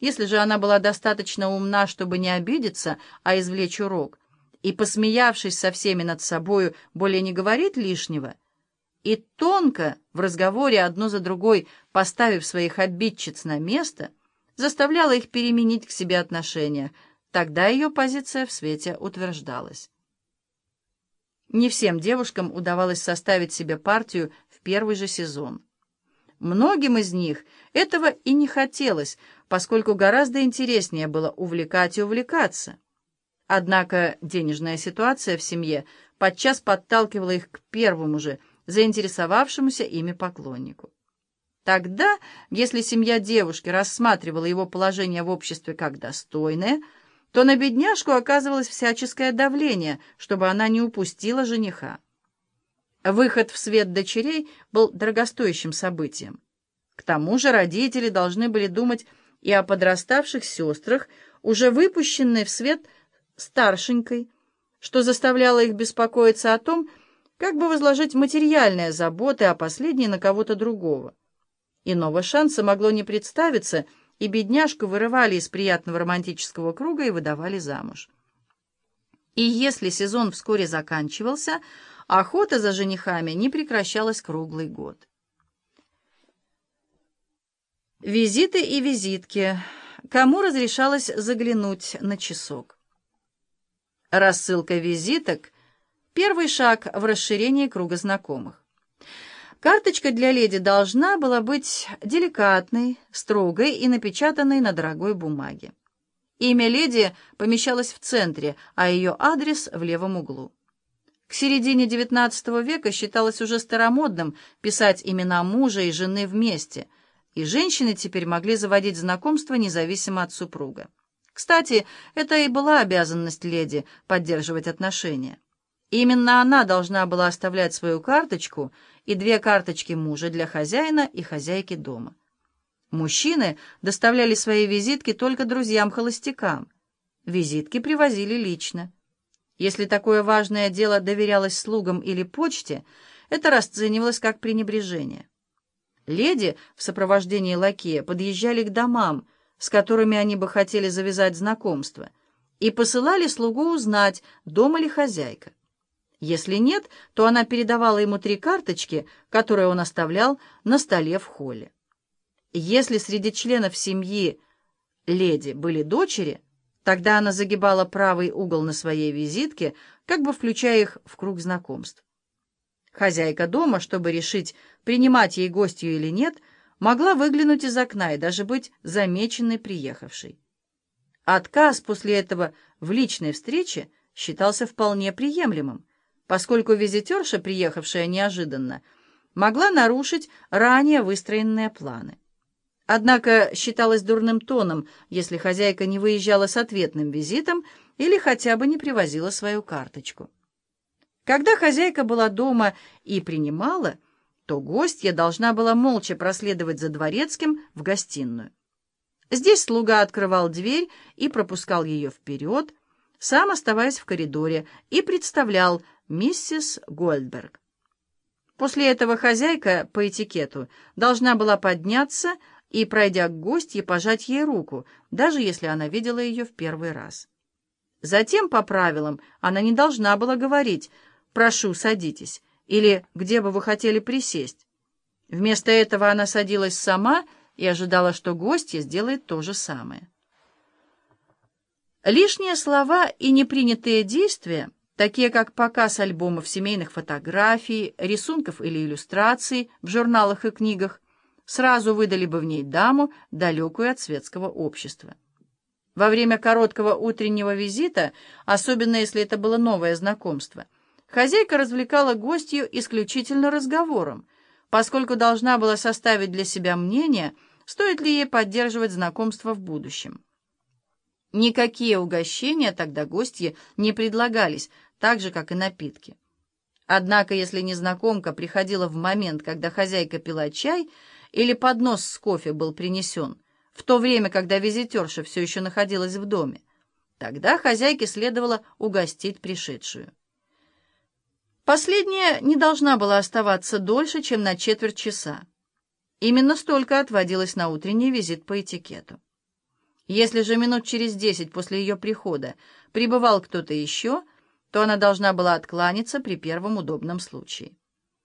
Если же она была достаточно умна, чтобы не обидеться, а извлечь урок, и, посмеявшись со всеми над собою, более не говорит лишнего, и тонко в разговоре одну за другой, поставив своих обидчиц на место, заставляла их переменить к себе отношения, тогда ее позиция в свете утверждалась. Не всем девушкам удавалось составить себе партию в первый же сезон. Многим из них этого и не хотелось, поскольку гораздо интереснее было увлекать и увлекаться. Однако денежная ситуация в семье подчас подталкивала их к первому же, заинтересовавшемуся ими поклоннику. Тогда, если семья девушки рассматривала его положение в обществе как достойное, то на бедняжку оказывалось всяческое давление, чтобы она не упустила жениха. Выход в свет дочерей был дорогостоящим событием. К тому же родители должны были думать и о подраставших сестрах, уже выпущенной в свет старшенькой, что заставляло их беспокоиться о том, как бы возложить материальные заботы о последней на кого-то другого. Иного шанса могло не представиться, и бедняжку вырывали из приятного романтического круга и выдавали замуж. И если сезон вскоре заканчивался, охота за женихами не прекращалась круглый год. Визиты и визитки. Кому разрешалось заглянуть на часок? Рассылка визиток — первый шаг в расширении круга знакомых. Карточка для леди должна была быть деликатной, строгой и напечатанной на дорогой бумаге. Имя леди помещалось в центре, а ее адрес — в левом углу. К середине XIX века считалось уже старомодным писать имена мужа и жены вместе — и женщины теперь могли заводить знакомства независимо от супруга. Кстати, это и была обязанность леди — поддерживать отношения. Именно она должна была оставлять свою карточку и две карточки мужа для хозяина и хозяйки дома. Мужчины доставляли свои визитки только друзьям-холостякам. Визитки привозили лично. Если такое важное дело доверялось слугам или почте, это расценивалось как пренебрежение. Леди в сопровождении лакея подъезжали к домам, с которыми они бы хотели завязать знакомство, и посылали слугу узнать, дома ли хозяйка. Если нет, то она передавала ему три карточки, которые он оставлял на столе в холле. Если среди членов семьи леди были дочери, тогда она загибала правый угол на своей визитке, как бы включая их в круг знакомств. Хозяйка дома, чтобы решить, принимать ей гостью или нет, могла выглянуть из окна и даже быть замеченной приехавшей. Отказ после этого в личной встрече считался вполне приемлемым, поскольку визитерша, приехавшая неожиданно, могла нарушить ранее выстроенные планы. Однако считалось дурным тоном, если хозяйка не выезжала с ответным визитом или хотя бы не привозила свою карточку. Когда хозяйка была дома и принимала, то гостья должна была молча проследовать за дворецким в гостиную. Здесь слуга открывал дверь и пропускал ее вперед, сам оставаясь в коридоре, и представлял миссис Гольдберг. После этого хозяйка по этикету должна была подняться и, пройдя к гостье, пожать ей руку, даже если она видела ее в первый раз. Затем, по правилам, она не должна была говорить «Прошу, садитесь» или «Где бы вы хотели присесть?». Вместо этого она садилась сама и ожидала, что гостья сделает то же самое. Лишние слова и непринятые действия, такие как показ альбомов семейных фотографий, рисунков или иллюстраций в журналах и книгах, сразу выдали бы в ней даму, далекую от светского общества. Во время короткого утреннего визита, особенно если это было новое знакомство – Хозяйка развлекала гостью исключительно разговором, поскольку должна была составить для себя мнение, стоит ли ей поддерживать знакомство в будущем. Никакие угощения тогда гостье не предлагались, так же, как и напитки. Однако, если незнакомка приходила в момент, когда хозяйка пила чай или поднос с кофе был принесен, в то время, когда визитерша все еще находилась в доме, тогда хозяйке следовало угостить пришедшую. Последняя не должна была оставаться дольше, чем на четверть часа. Именно столько отводилось на утренний визит по этикету. Если же минут через десять после ее прихода прибывал кто-то еще, то она должна была откланяться при первом удобном случае.